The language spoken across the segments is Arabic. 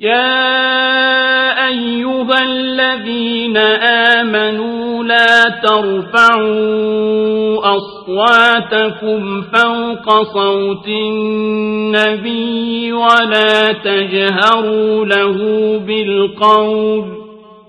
يا أيها الذين آمنوا لا ترفعوا أصواتكم فوق صوت النبي ولا تجهروا له بالقول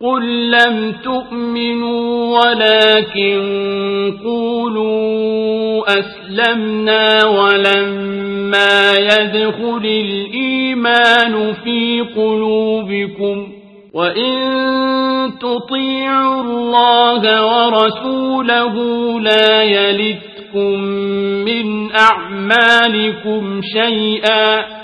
قل لم تؤمنوا ولكن قولوا أسلمنا ولما يدخل الإيمان في قلوبكم وإن تطيعوا الله ورسوله لا يلدكم من أعمالكم شيئا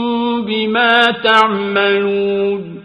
بما تعملون